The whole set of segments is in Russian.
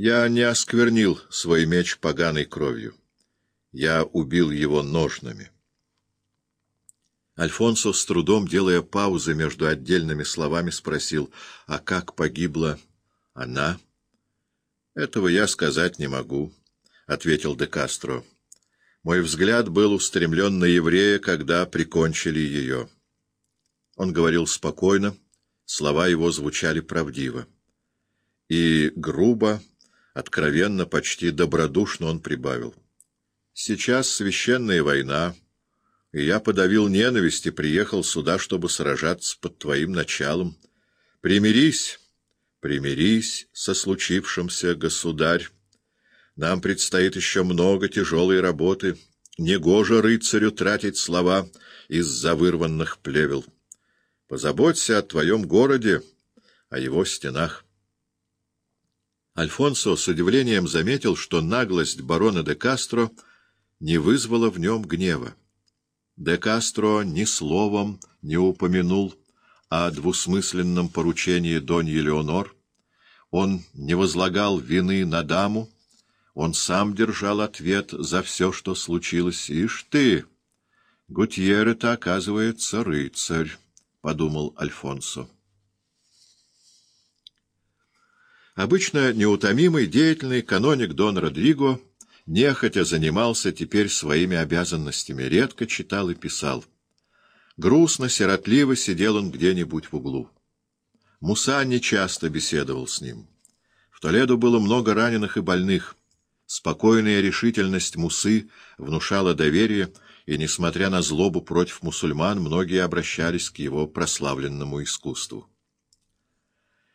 Я не осквернил свой меч поганой кровью. Я убил его ножнами. Альфонсо, с трудом делая паузы между отдельными словами, спросил, а как погибла она? — Этого я сказать не могу, — ответил де Кастро. Мой взгляд был устремлен на еврея, когда прикончили ее. Он говорил спокойно, слова его звучали правдиво. И грубо, откровенно, почти добродушно он прибавил. «Сейчас священная война, и я подавил ненависть и приехал сюда, чтобы сражаться под твоим началом. Примирись, примирись со случившимся, государь. Нам предстоит еще много тяжелой работы. Негоже рыцарю тратить слова из-за вырванных плевел. Позаботься о твоем городе, о его стенах. Альфонсо с удивлением заметил, что наглость барона де Кастро не вызвала в нем гнева. Де Кастро ни словом не упомянул о двусмысленном поручении Доньи Леонор. Он не возлагал вины на даму, он сам держал ответ за все, что случилось. Ишь ты! Гутьерре-то, оказывается, рыцарь, — подумал Альфонсо. Обычно неутомимый, деятельный каноник Дон Родриго нехотя занимался теперь своими обязанностями, редко читал и писал. Грустно, сиротливо сидел он где-нибудь в углу. Муса нечасто беседовал с ним. В Толедо было много раненых и больных. Спокойная решительность Мусы внушала доверие, и, несмотря на злобу против мусульман, многие обращались к его прославленному искусству.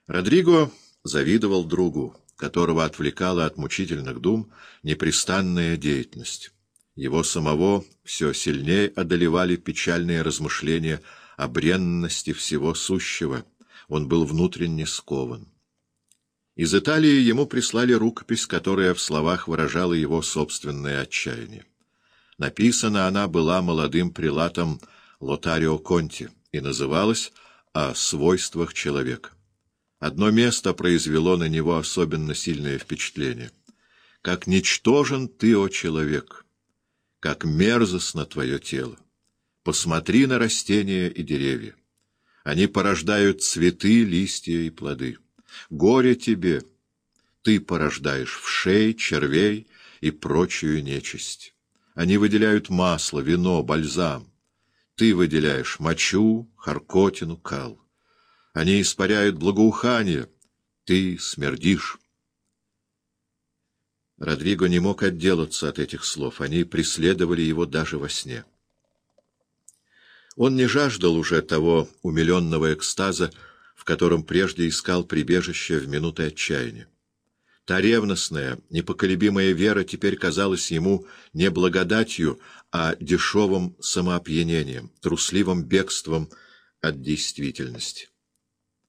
Родриго завидовал другу, которого отвлекала от мучительных дум непрестанная деятельность. Его самого все сильнее одолевали печальные размышления о бренности всего сущего. Он был внутренне скован. Из Италии ему прислали рукопись, которая в словах выражала его собственное отчаяние. Написана она была молодым прилатом Лотарио Конти и называлась «О свойствах человека». Одно место произвело на него особенно сильное впечатление. «Как ничтожен ты, о человек! Как мерзостно твое тело! Посмотри на растения и деревья! Они порождают цветы, листья и плоды». Горе тебе! Ты порождаешь вшей, червей и прочую нечисть. Они выделяют масло, вино, бальзам. Ты выделяешь мочу, харкотину, кал. Они испаряют благоухание. Ты смердишь. Родриго не мог отделаться от этих слов. Они преследовали его даже во сне. Он не жаждал уже того умиленного экстаза, в котором прежде искал прибежище в минуты отчаяния. Та ревностная, непоколебимая вера теперь казалась ему не благодатью, а дешевым самоопьянением, трусливым бегством от действительности.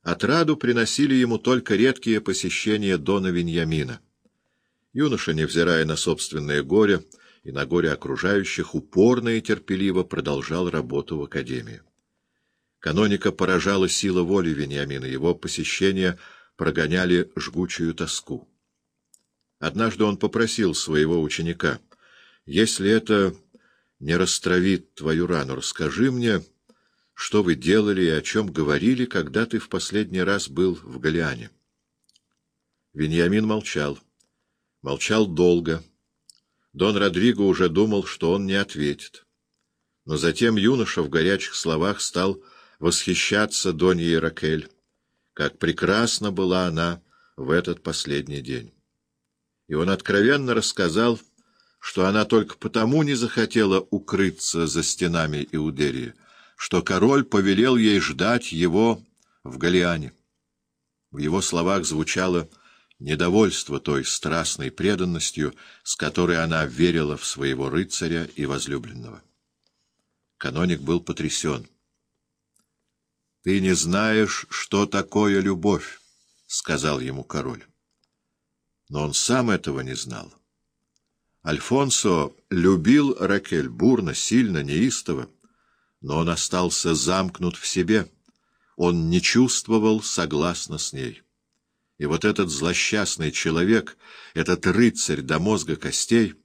Отраду приносили ему только редкие посещения Дона Виньямина. Юноша, невзирая на собственное горе и на горе окружающих, упорно и терпеливо продолжал работу в академии. Каноника поражала сила воли Вениамина, его посещения прогоняли жгучую тоску. Однажды он попросил своего ученика, «Если это не растравит твою рану, расскажи мне, что вы делали и о чем говорили, когда ты в последний раз был в Галиане». Вениамин молчал. Молчал долго. Дон Родриго уже думал, что он не ответит. Но затем юноша в горячих словах стал восхищаться Доньей Ракель, как прекрасна была она в этот последний день. И он откровенно рассказал, что она только потому не захотела укрыться за стенами Иудерии, что король повелел ей ждать его в Галиане. В его словах звучало недовольство той страстной преданностью, с которой она верила в своего рыцаря и возлюбленного. Каноник был потрясен. «Ты не знаешь, что такое любовь», — сказал ему король. Но он сам этого не знал. Альфонсо любил Ракель бурно, сильно, неистово, но он остался замкнут в себе. Он не чувствовал согласно с ней. И вот этот злосчастный человек, этот рыцарь до мозга костей —